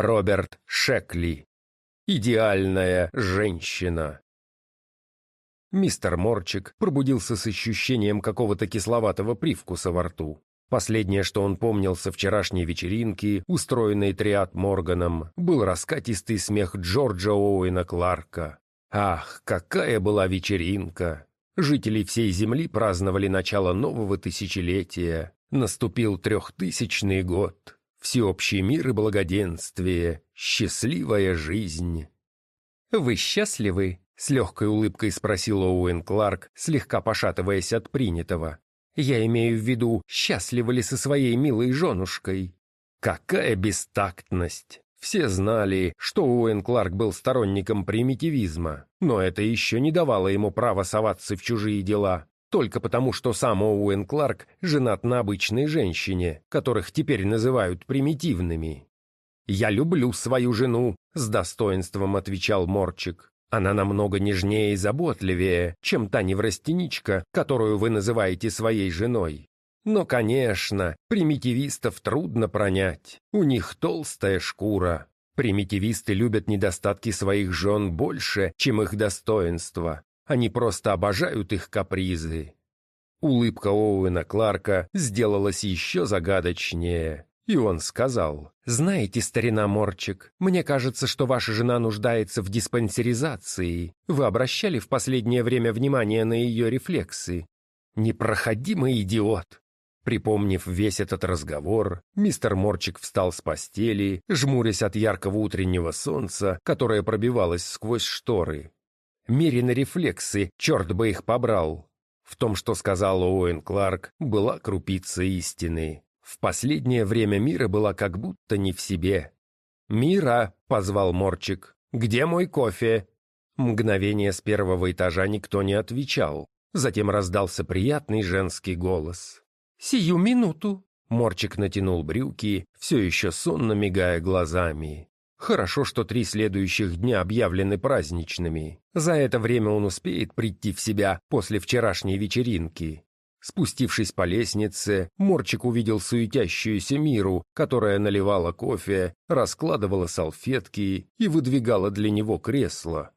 Роберт Шекли. Идеальная женщина. Мистер Морчик пробудился с ощущением какого-то кисловатого привкуса во рту. Последнее, что он помнил со вчерашней вечеринки, устроенной Триад Морганом, был раскатистый смех Джорджа Оуэна Кларка. Ах, какая была вечеринка! Жители всей Земли праздновали начало нового тысячелетия. Наступил трехтысячный год. Всеобщий мир и благоденствие. Счастливая жизнь. «Вы счастливы?» — с легкой улыбкой спросил Оуэн Кларк, слегка пошатываясь от принятого. «Я имею в виду, счастливы ли со своей милой женушкой?» «Какая бестактность!» Все знали, что Уэн Кларк был сторонником примитивизма, но это еще не давало ему права соваться в чужие дела, только потому, что сам Оуэн Кларк женат на обычной женщине, которых теперь называют примитивными. «Я люблю свою жену», — с достоинством отвечал Морчик. «Она намного нежнее и заботливее, чем та неврастеничка, которую вы называете своей женой. Но, конечно, примитивистов трудно пронять. У них толстая шкура. Примитивисты любят недостатки своих жен больше, чем их достоинства. Они просто обожают их капризы. Улыбка Оуэна Кларка сделалась еще загадочнее. И он сказал, «Знаете, старина Морчик, мне кажется, что ваша жена нуждается в диспансеризации. Вы обращали в последнее время внимание на ее рефлексы?» «Непроходимый идиот! Припомнив весь этот разговор, мистер Морчик встал с постели, жмурясь от яркого утреннего солнца, которое пробивалось сквозь шторы. Мерены рефлексы, черт бы их побрал. В том, что сказал Оуэн Кларк, была крупица истины. В последнее время Мира была как будто не в себе. «Мира!» — позвал Морчик. «Где мой кофе?» Мгновение с первого этажа никто не отвечал. Затем раздался приятный женский голос. «Сию минуту!» Морчик натянул брюки, все еще сонно мигая глазами. Хорошо, что три следующих дня объявлены праздничными. За это время он успеет прийти в себя после вчерашней вечеринки. Спустившись по лестнице, Морчик увидел суетящуюся Миру, которая наливала кофе, раскладывала салфетки и выдвигала для него кресло.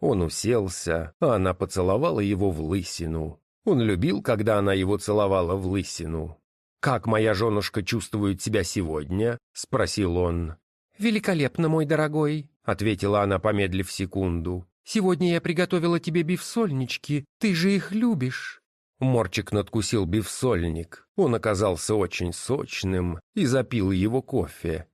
Он уселся, а она поцеловала его в лысину. Он любил, когда она его целовала в лысину. «Как моя женушка чувствует себя сегодня?» — спросил он. «Великолепно, мой дорогой», — ответила она, помедлив секунду. «Сегодня я приготовила тебе бифсольнички, ты же их любишь». Морчик надкусил бифсольник. Он оказался очень сочным и запил его кофе.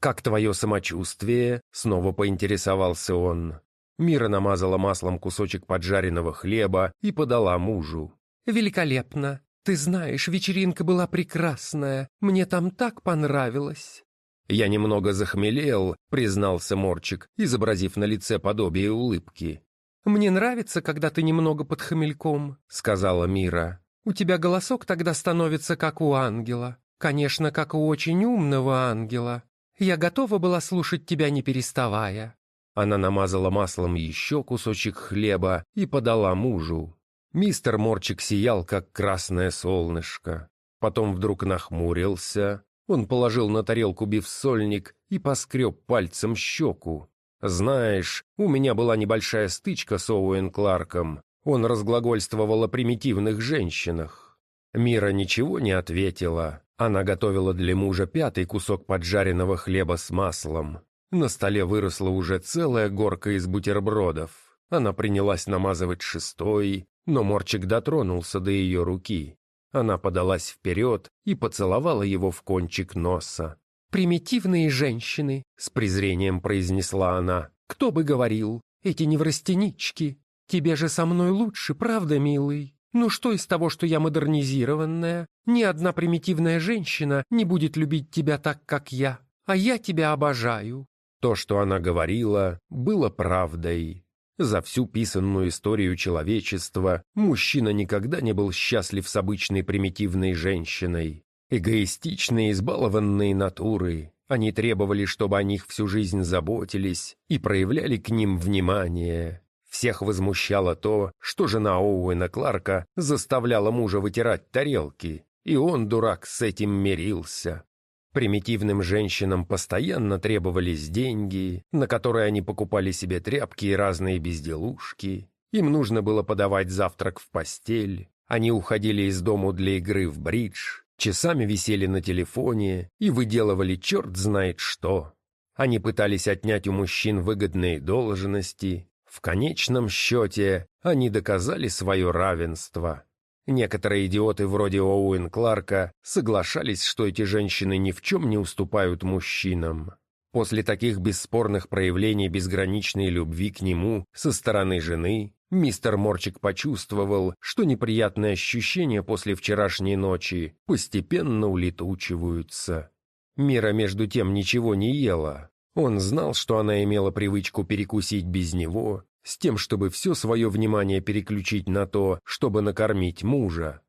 «Как твое самочувствие?» — снова поинтересовался он. Мира намазала маслом кусочек поджаренного хлеба и подала мужу. «Великолепно! Ты знаешь, вечеринка была прекрасная. Мне там так понравилось!» «Я немного захмелел», — признался Морчик, изобразив на лице подобие улыбки. «Мне нравится, когда ты немного под хмельком», — сказала Мира. «У тебя голосок тогда становится как у ангела. Конечно, как у очень умного ангела. Я готова была слушать тебя, не переставая. Она намазала маслом еще кусочек хлеба и подала мужу. Мистер Морчик сиял, как красное солнышко. Потом вдруг нахмурился. Он положил на тарелку бифсольник и поскреб пальцем щеку. «Знаешь, у меня была небольшая стычка с Оуэн Кларком. Он разглагольствовал о примитивных женщинах». Мира ничего не ответила. Она готовила для мужа пятый кусок поджаренного хлеба с маслом. На столе выросла уже целая горка из бутербродов. Она принялась намазывать шестой, но Морчик дотронулся до ее руки. Она подалась вперед и поцеловала его в кончик носа. «Примитивные женщины», — с презрением произнесла она. «Кто бы говорил, эти неврастенички. Тебе же со мной лучше, правда, милый? Ну что из того, что я модернизированная? Ни одна примитивная женщина не будет любить тебя так, как я. А я тебя обожаю. То, что она говорила, было правдой. За всю писанную историю человечества мужчина никогда не был счастлив с обычной примитивной женщиной. Эгоистичные, избалованные натуры, они требовали, чтобы о них всю жизнь заботились и проявляли к ним внимание. Всех возмущало то, что жена Оуэна Кларка заставляла мужа вытирать тарелки, и он, дурак, с этим мирился. Примитивным женщинам постоянно требовались деньги, на которые они покупали себе тряпки и разные безделушки. Им нужно было подавать завтрак в постель. Они уходили из дому для игры в бридж, часами висели на телефоне и выделывали черт знает что. Они пытались отнять у мужчин выгодные должности. В конечном счете они доказали свое равенство. Некоторые идиоты вроде Оуэн Кларка соглашались, что эти женщины ни в чем не уступают мужчинам. После таких бесспорных проявлений безграничной любви к нему со стороны жены, мистер Морчик почувствовал, что неприятные ощущения после вчерашней ночи постепенно улетучиваются. Мира между тем ничего не ела. Он знал, что она имела привычку перекусить без него, с тем, чтобы все свое внимание переключить на то, чтобы накормить мужа.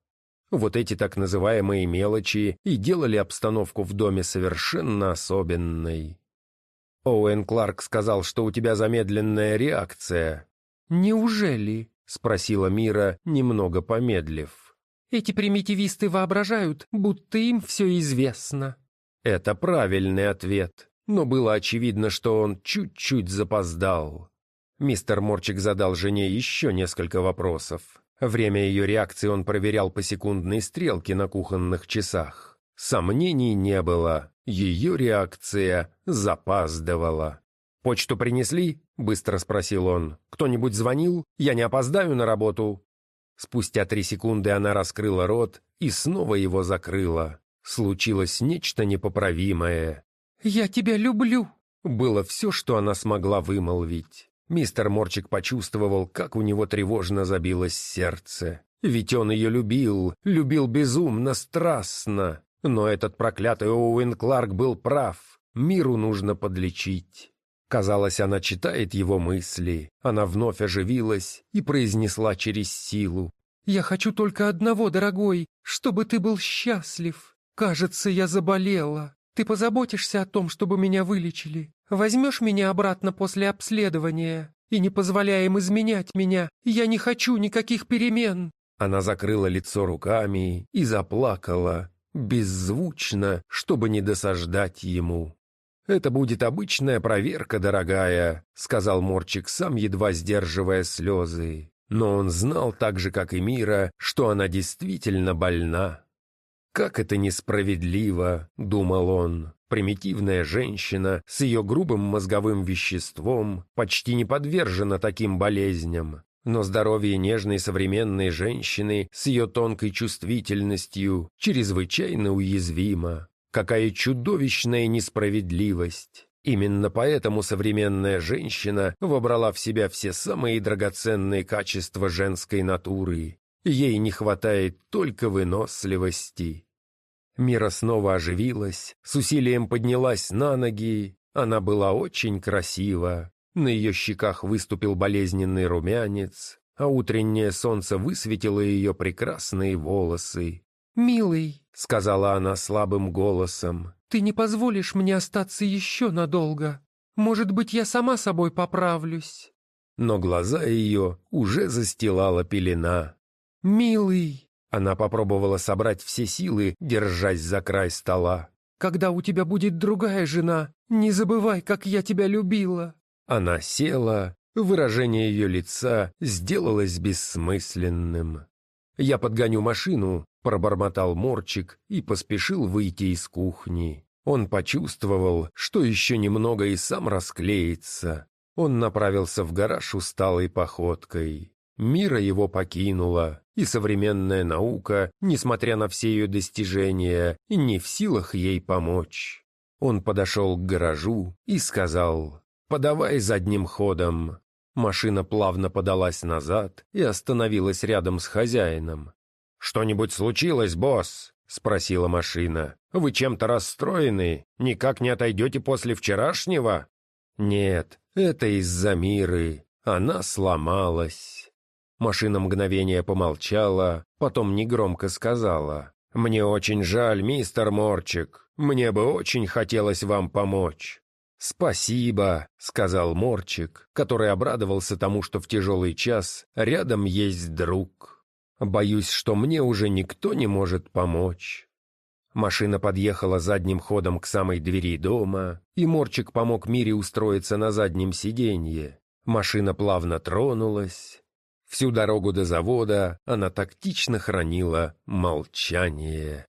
Вот эти так называемые мелочи и делали обстановку в доме совершенно особенной. Оуэн Кларк сказал, что у тебя замедленная реакция. «Неужели?» — спросила Мира, немного помедлив. «Эти примитивисты воображают, будто им все известно». Это правильный ответ, но было очевидно, что он чуть-чуть запоздал. Мистер Морчик задал жене еще несколько вопросов. Время ее реакции он проверял по секундной стрелке на кухонных часах. Сомнений не было, ее реакция запаздывала. «Почту принесли?» — быстро спросил он. «Кто-нибудь звонил? Я не опоздаю на работу?» Спустя три секунды она раскрыла рот и снова его закрыла. Случилось нечто непоправимое. «Я тебя люблю!» Было все, что она смогла вымолвить. Мистер Морчик почувствовал, как у него тревожно забилось сердце. Ведь он ее любил, любил безумно, страстно. Но этот проклятый Оуэн Кларк был прав. Миру нужно подлечить. Казалось, она читает его мысли. Она вновь оживилась и произнесла через силу. «Я хочу только одного, дорогой, чтобы ты был счастлив. Кажется, я заболела. Ты позаботишься о том, чтобы меня вылечили. Возьмешь меня обратно после обследования и не позволяем изменять меня. Я не хочу никаких перемен». Она закрыла лицо руками и заплакала, беззвучно, чтобы не досаждать ему. «Это будет обычная проверка, дорогая», — сказал Морчик, сам едва сдерживая слезы. Но он знал так же, как и Мира, что она действительно больна. «Как это несправедливо», — думал он. Примитивная женщина с ее грубым мозговым веществом почти не подвержена таким болезням. Но здоровье нежной современной женщины с ее тонкой чувствительностью чрезвычайно уязвимо. Какая чудовищная несправедливость! Именно поэтому современная женщина вобрала в себя все самые драгоценные качества женской натуры. Ей не хватает только выносливости. Мира снова оживилась, с усилием поднялась на ноги. Она была очень красива. На ее щеках выступил болезненный румянец, а утреннее солнце высветило ее прекрасные волосы. «Милый», — сказала она слабым голосом, — «ты не позволишь мне остаться еще надолго. Может быть, я сама собой поправлюсь». Но глаза ее уже застилала пелена. «Милый», она попробовала собрать все силы, держась за край стола. «Когда у тебя будет другая жена, не забывай, как я тебя любила!» Она села, выражение ее лица сделалось бессмысленным. «Я подгоню машину», — пробормотал Морчик и поспешил выйти из кухни. Он почувствовал, что еще немного и сам расклеится. Он направился в гараж усталой походкой. Мира его покинула, и современная наука, несмотря на все ее достижения, не в силах ей помочь. Он подошел к гаражу и сказал «Подавай задним ходом». Машина плавно подалась назад и остановилась рядом с хозяином. «Что-нибудь случилось, босс?» — спросила машина. «Вы чем-то расстроены? Никак не отойдете после вчерашнего?» «Нет, это из-за Миры. Она сломалась». Машина мгновение помолчала, потом негромко сказала. «Мне очень жаль, мистер Морчик. Мне бы очень хотелось вам помочь». «Спасибо», — сказал Морчик, который обрадовался тому, что в тяжелый час рядом есть друг. «Боюсь, что мне уже никто не может помочь». Машина подъехала задним ходом к самой двери дома, и Морчик помог Мире устроиться на заднем сиденье. Машина плавно тронулась. Всю дорогу до завода она тактично хранила молчание.